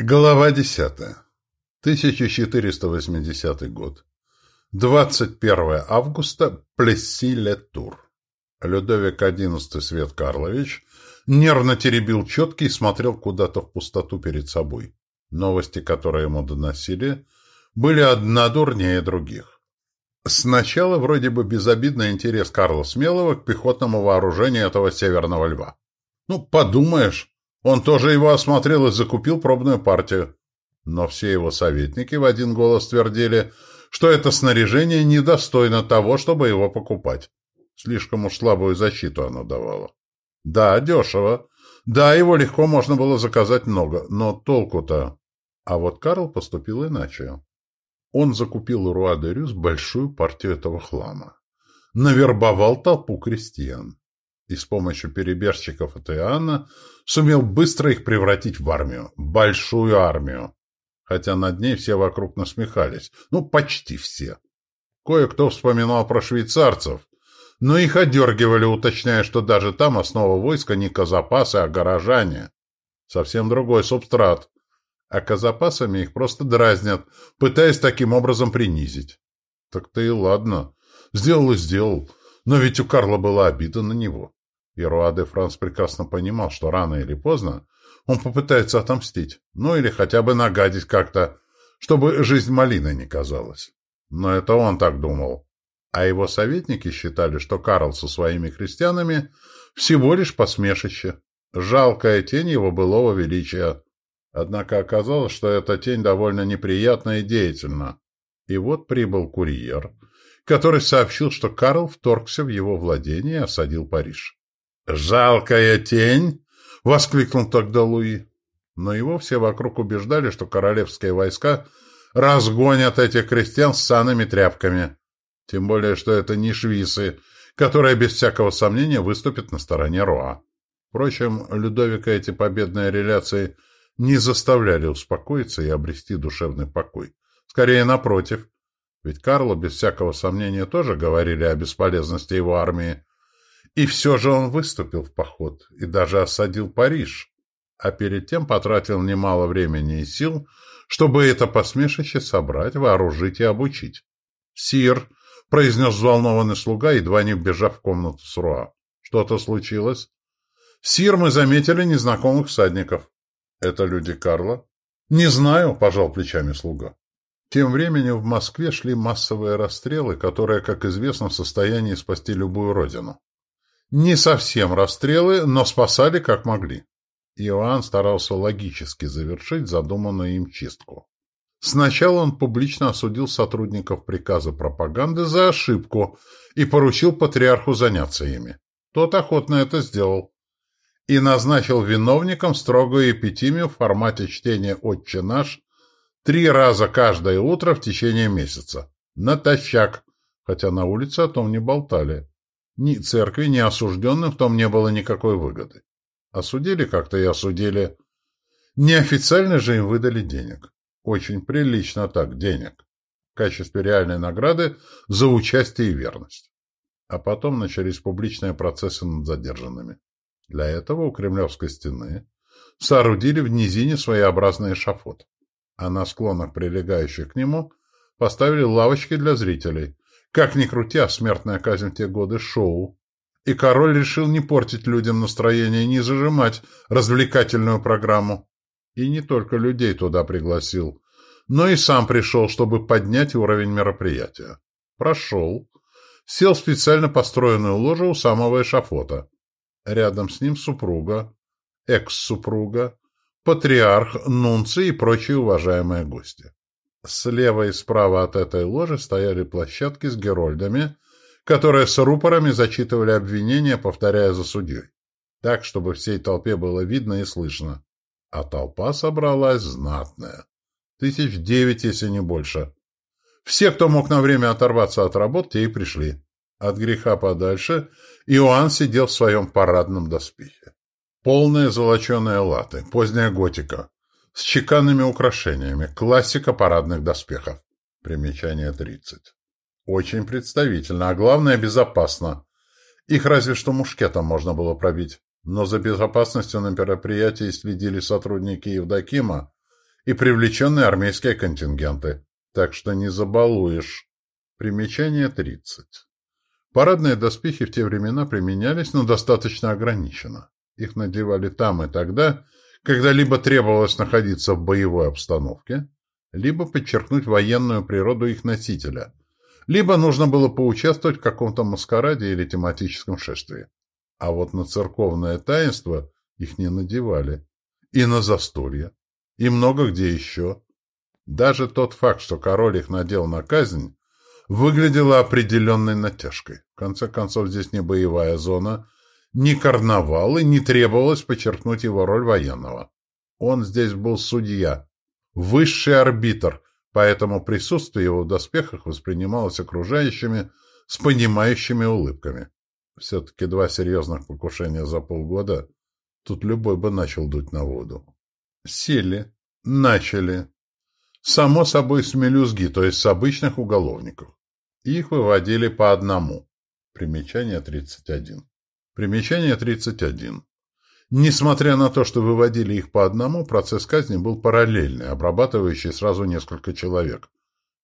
Глава 10. 1480 год. 21 августа. Плесси-ле-Тур. Людовик XI Свет Карлович нервно теребил четки и смотрел куда-то в пустоту перед собой. Новости, которые ему доносили, были одна дурнее других. Сначала вроде бы безобидный интерес Карла Смелого к пехотному вооружению этого Северного Льва. Ну, подумаешь, он тоже его осмотрел и закупил пробную партию. Но все его советники в один голос твердили, что это снаряжение недостойно того, чтобы его покупать. Слишком уж слабую защиту оно давало. Да, дешево. Да, его легко можно было заказать много, но толку-то... А вот Карл поступил иначе. Он закупил у Руадерюс большую партию этого хлама. Навербовал толпу крестьян и с помощью перебежчиков от Иоанна сумел быстро их превратить в армию, большую армию. Хотя над ней все вокруг насмехались. Ну, почти все. Кое-кто вспоминал про швейцарцев, но их одергивали, уточняя, что даже там основа войска не казапасы, а горожане. Совсем другой субстрат. А казапасами их просто дразнят, пытаясь таким образом принизить. Так-то и ладно. Сделал и сделал. Но ведь у Карла была обида на него. И Руа Франс прекрасно понимал, что рано или поздно он попытается отомстить, ну или хотя бы нагадить как-то, чтобы жизнь малиной не казалась. Но это он так думал. А его советники считали, что Карл со своими христианами всего лишь посмешище, жалкая тень его былого величия. Однако оказалось, что эта тень довольно неприятна и деятельна. И вот прибыл курьер, который сообщил, что Карл вторгся в его владение и осадил Париж. «Жалкая тень!» — воскликнул тогда Луи. Но его все вокруг убеждали, что королевские войска разгонят этих крестьян с санными тряпками. Тем более, что это не швисы, которые без всякого сомнения выступят на стороне Руа. Впрочем, Людовика эти победные реляции не заставляли успокоиться и обрести душевный покой. Скорее, напротив. Ведь Карло, без всякого сомнения, тоже говорили о бесполезности его армии, и все же он выступил в поход и даже осадил Париж, а перед тем потратил немало времени и сил, чтобы это посмешище собрать, вооружить и обучить. «Сир!» — произнес взволнованный слуга, едва не вбежав в комнату с Руа. «Что-то случилось?» «Сир, мы заметили незнакомых всадников». «Это люди Карла?» «Не знаю», — пожал плечами слуга. Тем временем в Москве шли массовые расстрелы, которые, как известно, в состоянии спасти любую родину. Не совсем расстрелы, но спасали как могли. Иоанн старался логически завершить задуманную им чистку. Сначала он публично осудил сотрудников приказа пропаганды за ошибку и поручил патриарху заняться ими. Тот охотно это сделал. И назначил виновникам строгую эпитимию в формате чтения «Отче наш» три раза каждое утро в течение месяца. Натощак, хотя на улице о том не болтали. Ни церкви, ни осужденным в том не было никакой выгоды. Осудили как-то и осудили. Неофициально же им выдали денег. Очень прилично так, денег. В качестве реальной награды за участие и верность. А потом начались публичные процессы над задержанными. Для этого у Кремлевской стены соорудили в низине своеобразный эшафот, а на склонах, прилегающих к нему, поставили лавочки для зрителей, как ни крути, а смертная казнь в те годы — шоу. И король решил не портить людям настроение, не зажимать развлекательную программу. И не только людей туда пригласил, но и сам пришел, чтобы поднять уровень мероприятия. Прошел. Сел в специально построенную ложу у самого эшафота. Рядом с ним супруга, экс-супруга, патриарх, нунцы и прочие уважаемые гости. Слева и справа от этой ложи стояли площадки с герольдами, которые с рупорами зачитывали обвинения, повторяя за судьей. Так, чтобы всей толпе было видно и слышно. А толпа собралась знатная. Тысяч девять, если не больше. Все, кто мог на время оторваться от работ, те и пришли. От греха подальше Иоанн сидел в своем парадном доспехе. Полные золоченые латы, поздняя готика, с чеканными украшениями, классика парадных доспехов. Примечание 30. Очень представительно, а главное безопасно. Их разве что мушкетом можно было пробить. Но за безопасностью на мероприятии следили сотрудники Евдокима и привлеченные армейские контингенты. Так что не забалуешь. Примечание 30. Парадные доспехи в те времена применялись, но достаточно ограниченно. Их надевали там и тогда, когда либо требовалось находиться в боевой обстановке, либо подчеркнуть военную природу их носителя, либо нужно было поучаствовать в каком-то маскараде или тематическом шествии. А вот на церковное таинство их не надевали. И на застолье. И много где еще. Даже тот факт, что король их надел на казнь, выглядело определенной натяжкой. В конце концов, здесь не боевая зона, не карнавал, и не требовалось подчеркнуть его роль военного. Он здесь был судья, высший арбитр, поэтому присутствие его в доспехах воспринималось окружающими с понимающими улыбками. Все-таки два серьезных покушения за полгода, тут любой бы начал дуть на воду. Сели, начали. Само собой с мелюзги, то есть с обычных уголовников. Их выводили по одному. Примечание 31. Примечание 31. Несмотря на то, что выводили их по одному, процесс казни был параллельный, обрабатывающий сразу несколько человек.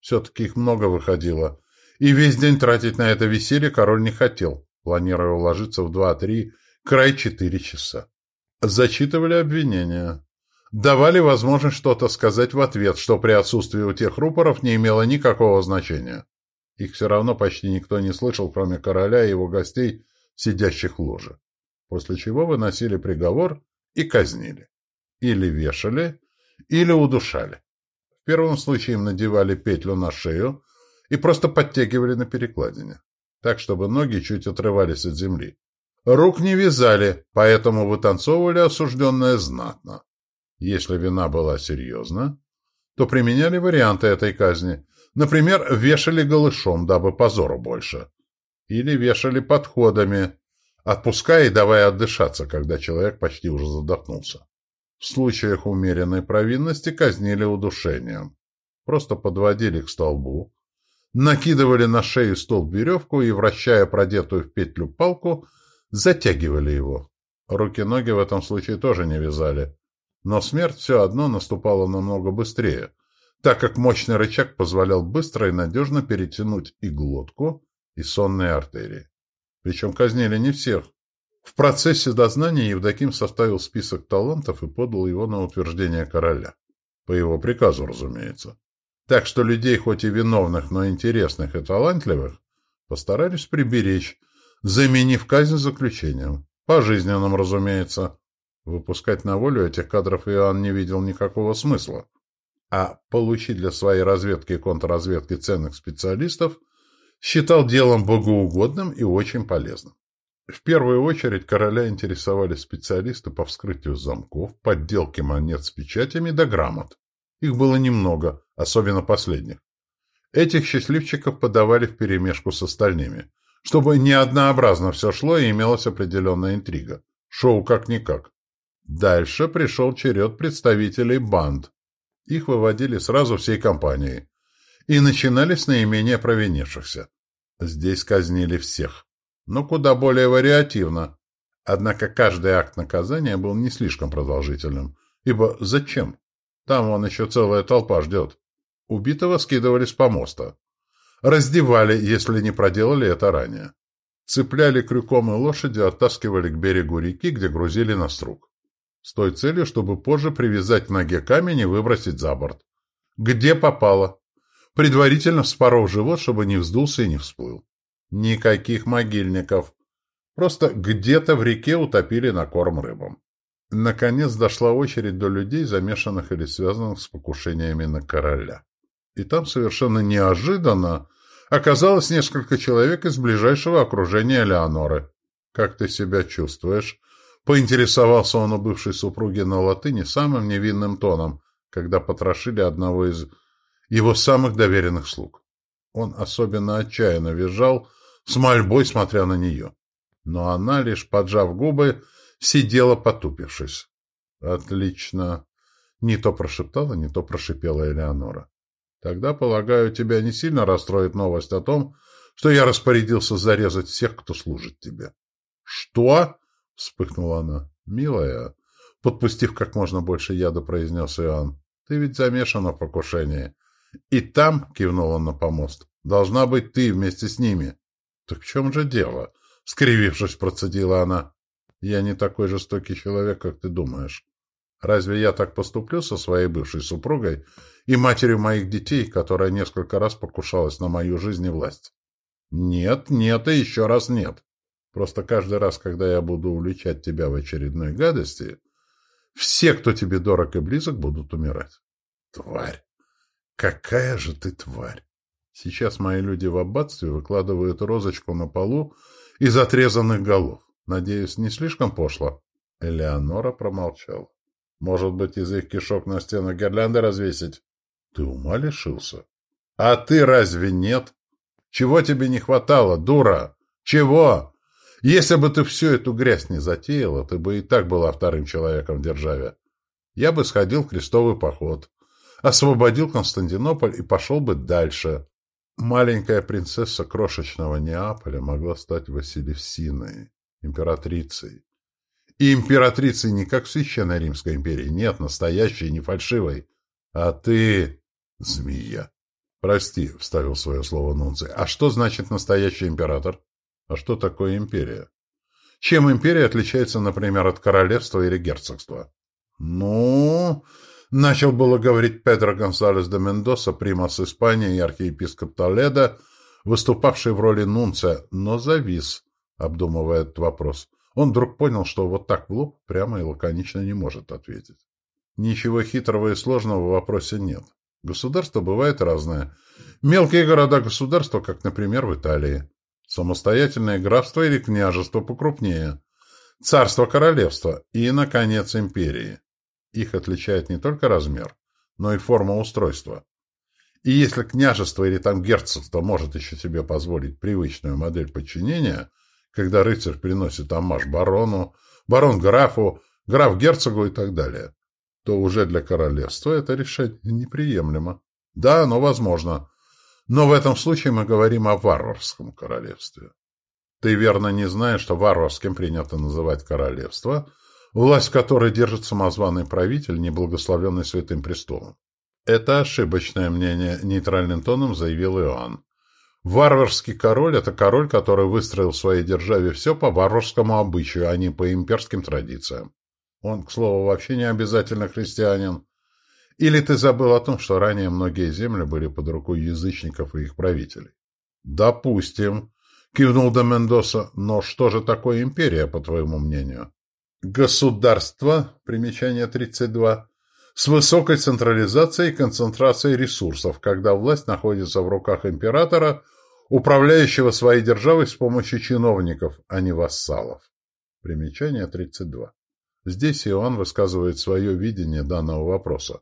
Все-таки их много выходило. И весь день тратить на это веселье король не хотел, планируя уложиться в 2-3, край 4 часа. Зачитывали обвинения. Давали возможность что-то сказать в ответ, что при отсутствии у тех рупоров не имело никакого значения. Их все равно почти никто не слышал, кроме короля и его гостей, сидящих в ложе. После чего выносили приговор и казнили. Или вешали, или удушали. В первом случае им надевали петлю на шею и просто подтягивали на перекладине, так, чтобы ноги чуть отрывались от земли. Рук не вязали, поэтому вытанцовывали осужденное знатно. Если вина была серьезна, то применяли варианты этой казни, Например, вешали голышом, дабы позору больше. Или вешали подходами, отпуская и давая отдышаться, когда человек почти уже задохнулся. В случаях умеренной провинности казнили удушением. Просто подводили к столбу, накидывали на шею столб веревку и, вращая продетую в петлю палку, затягивали его. Руки-ноги в этом случае тоже не вязали. Но смерть все одно наступала намного быстрее – так как мощный рычаг позволял быстро и надежно перетянуть и глотку, и сонные артерии. Причем казнили не всех. В процессе дознания Евдоким составил список талантов и подал его на утверждение короля. По его приказу, разумеется. Так что людей, хоть и виновных, но интересных и талантливых, постарались приберечь, заменив казнь заключением. Пожизненным, разумеется. Выпускать на волю этих кадров Иоанн не видел никакого смысла а получить для своей разведки и контрразведки ценных специалистов считал делом богоугодным и очень полезным. В первую очередь короля интересовали специалисты по вскрытию замков, подделке монет с печатями да грамот. Их было немного, особенно последних. Этих счастливчиков подавали вперемешку с остальными, чтобы не однообразно все шло и имелась определенная интрига. Шоу как-никак. Дальше пришел черед представителей банд, их выводили сразу всей компанией. И начинали с наименее провинившихся. Здесь казнили всех. Но куда более вариативно. Однако каждый акт наказания был не слишком продолжительным. Ибо зачем? Там вон еще целая толпа ждет. Убитого скидывали с помоста. Раздевали, если не проделали это ранее. Цепляли крюком и лошади, оттаскивали к берегу реки, где грузили на струк с той целью, чтобы позже привязать к ноге камень и выбросить за борт. Где попало. Предварительно вспоров живот, чтобы не вздулся и не всплыл. Никаких могильников. Просто где-то в реке утопили на корм рыбам. Наконец дошла очередь до людей, замешанных или связанных с покушениями на короля. И там совершенно неожиданно оказалось несколько человек из ближайшего окружения Леоноры. «Как ты себя чувствуешь?» Поинтересовался он у бывшей супруги на латыни самым невинным тоном, когда потрошили одного из его самых доверенных слуг. Он особенно отчаянно визжал, с мольбой смотря на нее. Но она, лишь поджав губы, сидела потупившись. «Отлично!» Не то прошептала, не то прошипела Элеонора. «Тогда, полагаю, тебя не сильно расстроит новость о том, что я распорядился зарезать всех, кто служит тебе». «Что?» — вспыхнула она. «Милая!» — подпустив как можно больше яда, произнес Иоанн. Ты ведь замешана в покушении. И там, — кивнул он на помост, — должна быть ты вместе с ними. — Так в чем же дело? — скривившись, процедила она. — Я не такой жестокий человек, как ты думаешь. Разве я так поступлю со своей бывшей супругой и матерью моих детей, которая несколько раз покушалась на мою жизнь и власть? Нет, нет и еще раз нет. Просто каждый раз, когда я буду уличать тебя в очередной гадости, все, кто тебе дорог и близок, будут умирать. Тварь! Какая же ты тварь! Сейчас мои люди в аббатстве выкладывают розочку на полу из отрезанных голов. Надеюсь, не слишком пошло? Элеонора промолчала. Может быть, из их кишок на стену гирлянды развесить? Ты ума лишился? А ты разве нет? Чего тебе не хватало, дура? Чего? Если бы ты всю эту грязь не затеяла, ты бы и так была вторым человеком в державе. Я бы сходил в крестовый поход, освободил Константинополь и пошел бы дальше. Маленькая принцесса крошечного Неаполя могла стать Василевсиной, императрицей. И императрицей не как в Священной Римской империи, нет, настоящей, не фальшивой. А ты — змея. Прости, — вставил свое слово Нунций. А что значит настоящий император? А что такое империя? Чем империя отличается, например, от королевства или герцогства? Ну, начал было говорить Педро Гонсалес де Мендоса, примас Испании и архиепископ Толедо, выступавший в роли нунция, но завис, обдумывая этот вопрос. Он вдруг понял, что вот так в лоб прямо и лаконично не может ответить. Ничего хитрого и сложного в вопросе нет. Государство бывает разное. Мелкие города-государства, как, например, в Италии. Самостоятельное графство или княжество покрупнее. Царство-королевство и, наконец, империи. Их отличает не только размер, но и форма устройства. И если княжество или там герцогство может еще себе позволить привычную модель подчинения, когда рыцарь приносит амаш барону, барон графу, граф герцогу и так далее, то уже для королевства это решение неприемлемо. Да, оно возможно, но в этом случае мы говорим о варварском королевстве. Ты верно не знаешь, что варварским принято называть королевство, власть которой держит самозваный правитель, неблагословенный святым престолом. Это ошибочное мнение, нейтральным тоном заявил Иоанн. Варварский король – это король, который выстроил в своей державе все по варварскому обычаю, а не по имперским традициям. Он, к слову, вообще не обязательно христианин. Или ты забыл о том, что ранее многие земли были под рукой язычников и их правителей? Допустим, кивнул до Мендоса, но что же такое империя, по твоему мнению? Государство, примечание 32, с высокой централизацией и концентрацией ресурсов, когда власть находится в руках императора, управляющего своей державой с помощью чиновников, а не вассалов. Примечание 32. Здесь Иоанн высказывает свое видение данного вопроса.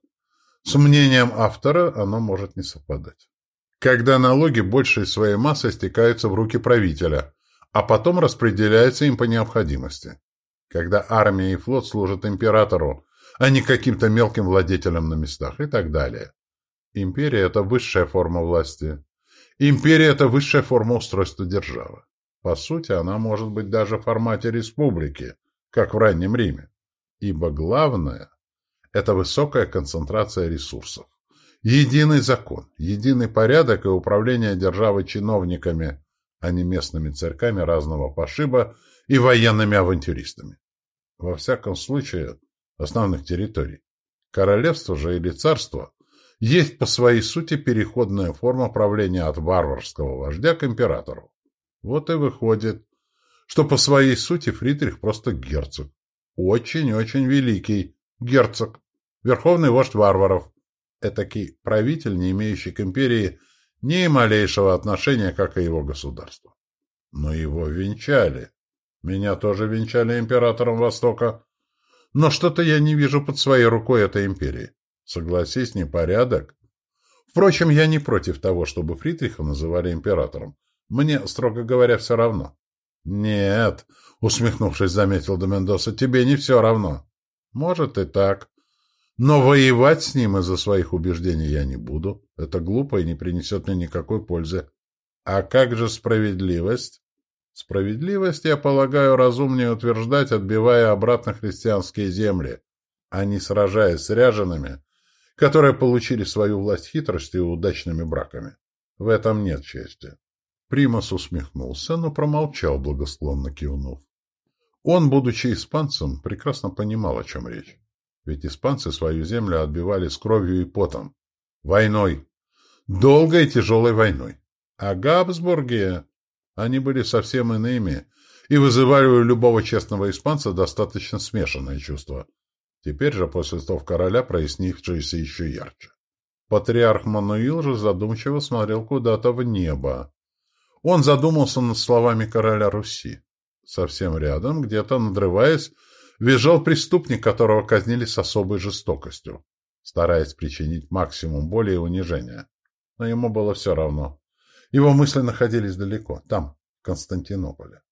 С мнением автора оно может не совпадать. Когда налоги большей своей массой стекаются в руки правителя, а потом распределяются им по необходимости. Когда армия и флот служат императору, а не каким-то мелким владетелям на местах и так далее. Империя – это высшая форма власти. Империя – это высшая форма устройства державы. По сути, она может быть даже в формате республики, как в раннем Риме. Ибо главное это высокая концентрация ресурсов. Единый закон, единый порядок и управление державой чиновниками, а не местными церками разного пошиба и военными авантюристами. Во всяком случае, основных территорий. Королевство же или царство есть по своей сути переходная форма правления от варварского вождя к императору. Вот и выходит, что по своей сути Фридрих просто герцог. Очень-очень великий герцог. Верховный вождь варваров. Этакий правитель, не имеющий к империи ни малейшего отношения, как и его государство. Но его венчали. Меня тоже венчали императором Востока. Но что-то я не вижу под своей рукой этой империи. Согласись, непорядок. Впрочем, я не против того, чтобы Фридриха называли императором. Мне, строго говоря, все равно. — Нет, — усмехнувшись, заметил Домендоса, — тебе не все равно. — Может и так. Но воевать с ним из-за своих убеждений я не буду. Это глупо и не принесет мне никакой пользы. А как же справедливость? Справедливость, я полагаю, разумнее утверждать, отбивая обратно христианские земли, а не сражаясь с ряжеными, которые получили свою власть хитростью и удачными браками. В этом нет чести. Примас усмехнулся, но промолчал, благосклонно кивнув. Он, будучи испанцем, прекрасно понимал, о чем речь. Ведь испанцы свою землю отбивали с кровью и потом. Войной. Долгой и тяжелой войной. А Габсбурги, они были совсем иными и вызывали у любого честного испанца достаточно смешанное чувство. Теперь же, после слов короля, прояснившееся еще ярче. Патриарх Мануил же задумчиво смотрел куда-то в небо. Он задумался над словами короля Руси. Совсем рядом, где-то надрываясь, визжал преступник, которого казнили с особой жестокостью, стараясь причинить максимум боли и унижения. Но ему было все равно. Его мысли находились далеко, там, в Константинополе.